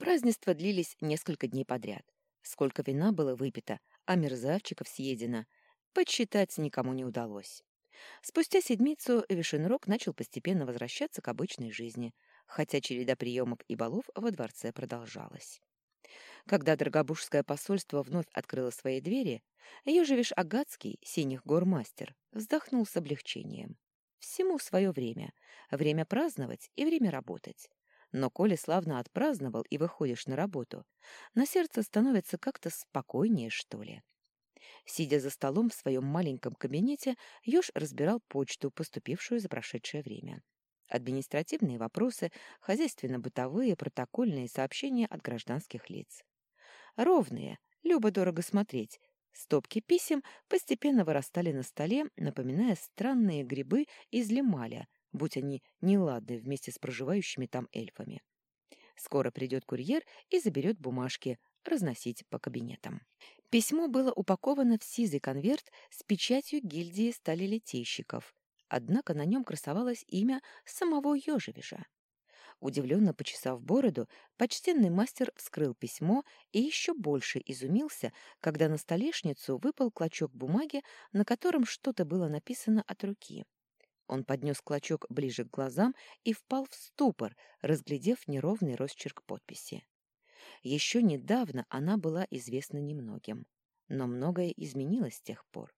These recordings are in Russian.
Празднества длились несколько дней подряд. Сколько вина было выпито, а мерзавчиков съедено, подсчитать никому не удалось. Спустя седмицу Вишенрог начал постепенно возвращаться к обычной жизни, хотя череда приемов и балов во дворце продолжалась. Когда Драгобужское посольство вновь открыло свои двери, Ежевиш Агатский, синих гор мастер, вздохнул с облегчением. Всему свое время. Время праздновать и время работать. Но коли славно отпраздновал и выходишь на работу, на сердце становится как-то спокойнее, что ли. Сидя за столом в своем маленьком кабинете, Ёж разбирал почту, поступившую за прошедшее время. Административные вопросы, хозяйственно-бытовые, протокольные сообщения от гражданских лиц. Ровные, любо-дорого смотреть. Стопки писем постепенно вырастали на столе, напоминая странные грибы из лемаля, будь они неладны вместе с проживающими там эльфами. Скоро придет курьер и заберет бумажки, разносить по кабинетам. Письмо было упаковано в сизый конверт с печатью гильдии сталелитейщиков, однако на нем красовалось имя самого Ёжевежа. Удивленно почесав бороду, почтенный мастер вскрыл письмо и еще больше изумился, когда на столешницу выпал клочок бумаги, на котором что-то было написано от руки. Он поднес клочок ближе к глазам и впал в ступор, разглядев неровный росчерк подписи. Еще недавно она была известна немногим, но многое изменилось с тех пор.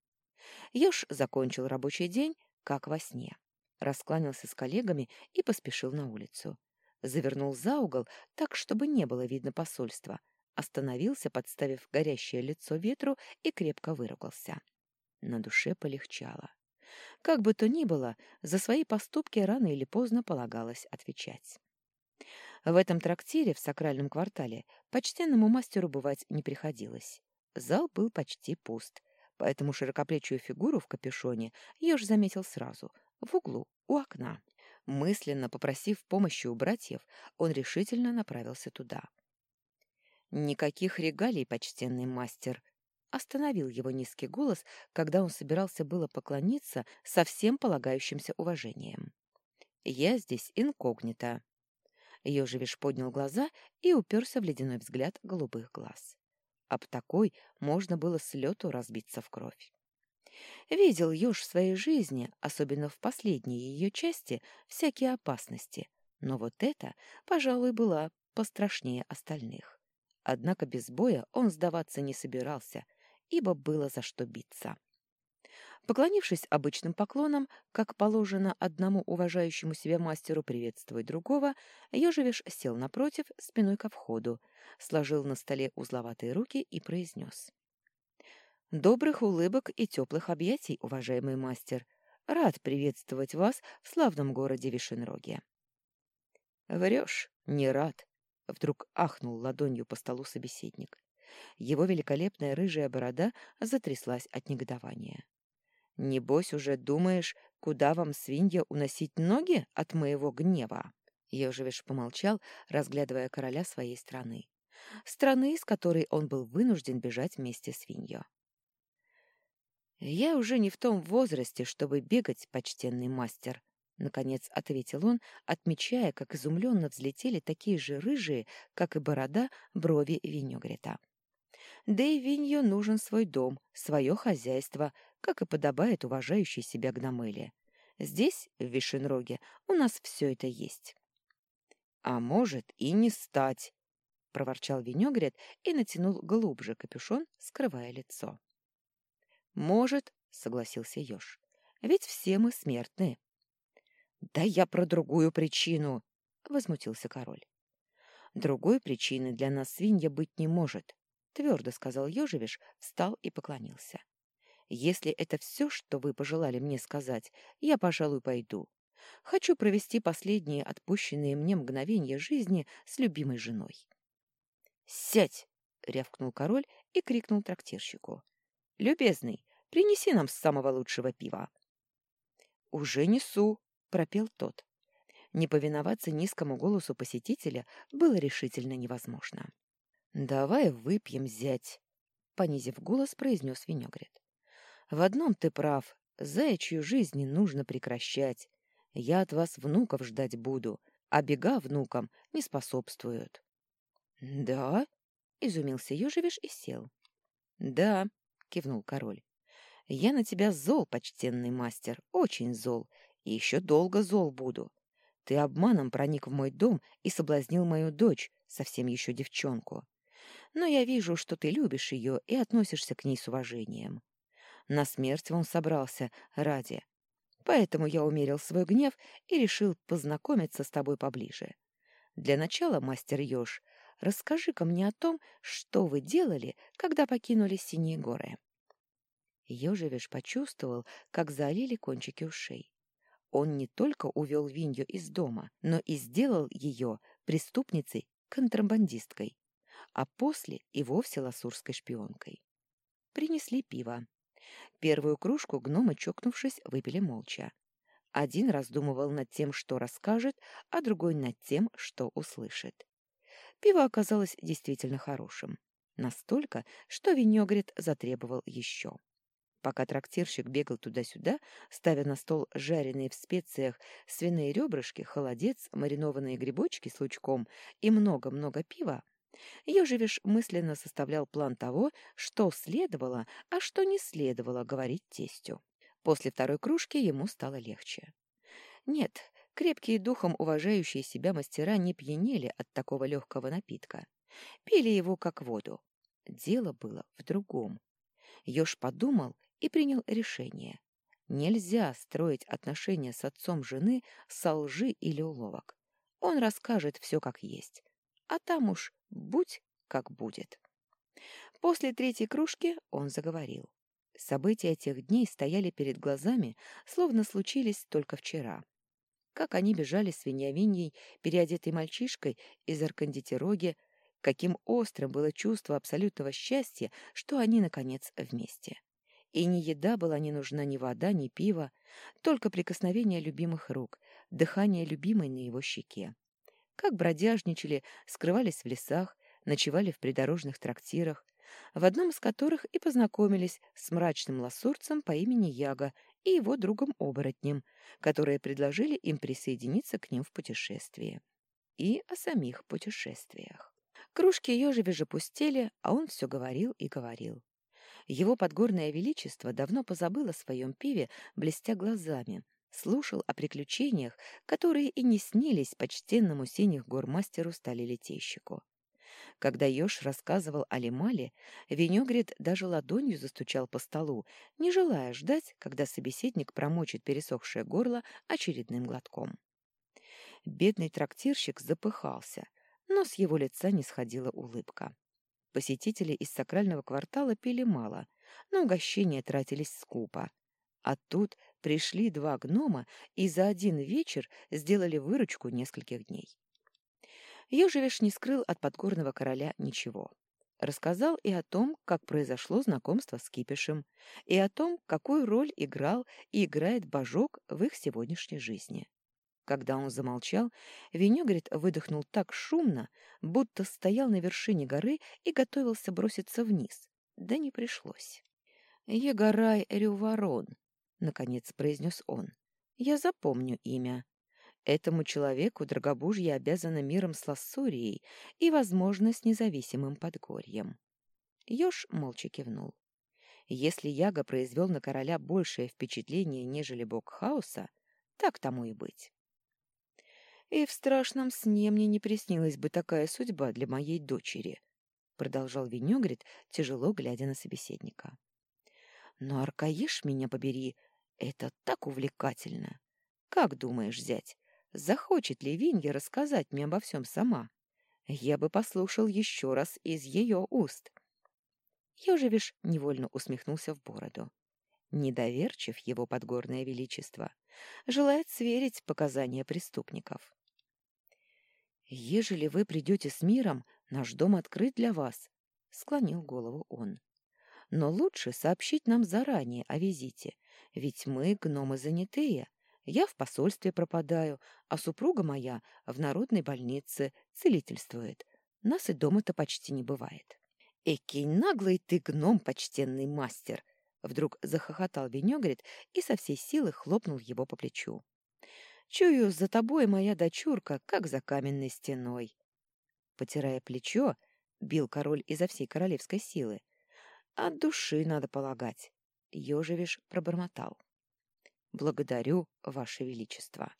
Ёж закончил рабочий день, как во сне. Раскланялся с коллегами и поспешил на улицу. Завернул за угол так, чтобы не было видно посольства. Остановился, подставив горящее лицо ветру, и крепко выругался. На душе полегчало. Как бы то ни было, за свои поступки рано или поздно полагалось отвечать. В этом трактире в сакральном квартале почтенному мастеру бывать не приходилось. Зал был почти пуст, поэтому широкоплечую фигуру в капюшоне Ёж заметил сразу, в углу, у окна. Мысленно попросив помощи у братьев, он решительно направился туда. «Никаких регалий, почтенный мастер!» Остановил его низкий голос, когда он собирался было поклониться со всем полагающимся уважением. «Я здесь инкогнито». Ёжевиш поднял глаза и уперся в ледяной взгляд голубых глаз. Об такой можно было с лету разбиться в кровь. Видел Ёж в своей жизни, особенно в последней ее части, всякие опасности, но вот эта, пожалуй, была пострашнее остальных. Однако без боя он сдаваться не собирался, ибо было за что биться. Поклонившись обычным поклоном, как положено одному уважающему себя мастеру приветствовать другого, Ёжевиш сел напротив, спиной ко входу, сложил на столе узловатые руки и произнес. «Добрых улыбок и теплых объятий, уважаемый мастер! Рад приветствовать вас в славном городе Вишенроге!» «Врешь, не рад!» — вдруг ахнул ладонью по столу собеседник. Его великолепная рыжая борода затряслась от негодования. Небось уже думаешь, куда вам, свинья, уносить ноги от моего гнева?» Ежевиш помолчал, разглядывая короля своей страны. Страны, из которой он был вынужден бежать вместе с свиньей. «Я уже не в том возрасте, чтобы бегать, почтенный мастер», — наконец ответил он, отмечая, как изумленно взлетели такие же рыжие, как и борода, брови Винегрета. «Да и Винью нужен свой дом, свое хозяйство, как и подобает уважающей себя гномеле. Здесь, в Вишенроге, у нас все это есть. — А может и не стать, — проворчал Винегрет и натянул глубже капюшон, скрывая лицо. — Может, — согласился Ёж, — ведь все мы смертные. — Да я про другую причину, — возмутился король. — Другой причины для нас свинья быть не может, — твердо сказал Ёжевиш, встал и поклонился. — если это все, что вы пожелали мне сказать, я, пожалуй, пойду. Хочу провести последние отпущенные мне мгновения жизни с любимой женой. «Сядь!» — рявкнул король и крикнул трактирщику. «Любезный, принеси нам самого лучшего пива». «Уже несу!» — пропел тот. Не повиноваться низкому голосу посетителя было решительно невозможно. «Давай выпьем, зять!» — понизив голос, произнес Винегрет. В одном ты прав. Заячью жизни нужно прекращать. Я от вас внуков ждать буду, а бега внукам не способствуют. Да? Изумился Ёжевиш и сел. Да, кивнул король. Я на тебя зол, почтенный мастер, очень зол, и еще долго зол буду. Ты обманом проник в мой дом и соблазнил мою дочь, совсем еще девчонку. Но я вижу, что ты любишь ее и относишься к ней с уважением. На смерть он собрался ради. Поэтому я умерил свой гнев и решил познакомиться с тобой поближе. Для начала, мастер Ёж, расскажи-ка мне о том, что вы делали, когда покинули Синие горы. Ёжевиш почувствовал, как залили кончики ушей. Он не только увел Винью из дома, но и сделал ее преступницей-контрабандисткой, а после и вовсе ласурской шпионкой. Принесли пиво. Первую кружку гномы, чокнувшись, выпили молча. Один раздумывал над тем, что расскажет, а другой над тем, что услышит. Пиво оказалось действительно хорошим. Настолько, что Винегрет затребовал еще. Пока трактирщик бегал туда-сюда, ставя на стол жареные в специях свиные ребрышки, холодец, маринованные грибочки с лучком и много-много пива, Ёжевиш мысленно составлял план того, что следовало, а что не следовало говорить тестю. После второй кружки ему стало легче. Нет, крепкие духом уважающие себя мастера не пьянели от такого легкого напитка. Пили его как воду. Дело было в другом. Ёж подумал и принял решение. Нельзя строить отношения с отцом жены со лжи или уловок. Он расскажет все как есть. А там уж будь как будет. После третьей кружки он заговорил. События этих дней стояли перед глазами, словно случились только вчера. Как они бежали с Вениаминьей, переодетой мальчишкой, из Аркандитероги, каким острым было чувство абсолютного счастья, что они, наконец, вместе. И ни еда была не нужна, ни вода, ни пиво, только прикосновение любимых рук, дыхание любимой на его щеке. Как бродяжничали, скрывались в лесах, ночевали в придорожных трактирах, в одном из которых и познакомились с мрачным лосурцем по имени Яга и его другом-оборотнем, которые предложили им присоединиться к ним в путешествии. И о самих путешествиях. Кружки ежевежи пустели, а он все говорил и говорил. Его подгорное величество давно позабыло о своем пиве, блестя глазами, слушал о приключениях, которые и не снились почтенному синих гор мастеру сталелитейщику. Когда Ёж рассказывал о Лемале, Венегрид даже ладонью застучал по столу, не желая ждать, когда собеседник промочит пересохшее горло очередным глотком. Бедный трактирщик запыхался, но с его лица не сходила улыбка. Посетители из сакрального квартала пили мало, но угощения тратились скупо. А тут пришли два гнома и за один вечер сделали выручку нескольких дней. Ёжевиш не скрыл от подгорного короля ничего. Рассказал и о том, как произошло знакомство с Кипишем, и о том, какую роль играл и играет божок в их сегодняшней жизни. Когда он замолчал, Венегрит выдохнул так шумно, будто стоял на вершине горы и готовился броситься вниз. Да не пришлось. «Егорай Рюворон», — наконец произнес он. «Я запомню имя. Этому человеку Драгобужье обязано миром с Лассурией и, возможно, с независимым Подгорьем». Ёж молча кивнул. Если Яга произвел на короля большее впечатление, нежели бог хаоса, так тому и быть. И в страшном сне мне не приснилась бы такая судьба для моей дочери, продолжал Венегрит, тяжело глядя на собеседника. Но Аркаиш, меня побери, это так увлекательно. Как думаешь, зять, захочет ли Винья рассказать мне обо всем сама? Я бы послушал еще раз из ее уст. Ёжевиш невольно усмехнулся в бороду. Недоверчив его подгорное величество, желает сверить показания преступников. «Ежели вы придете с миром, наш дом открыт для вас», — склонил голову он. «Но лучше сообщить нам заранее о визите, ведь мы гномы занятые. Я в посольстве пропадаю, а супруга моя в народной больнице целительствует. Нас и дома-то почти не бывает». «Экий наглый ты гном, почтенный мастер!» Вдруг захохотал Венегрит и со всей силы хлопнул его по плечу. Чую, за тобой моя дочурка, как за каменной стеной. потирая плечо, бил король изо всей королевской силы. От души, надо полагать. Ёжевиш пробормотал. «Благодарю, Ваше Величество».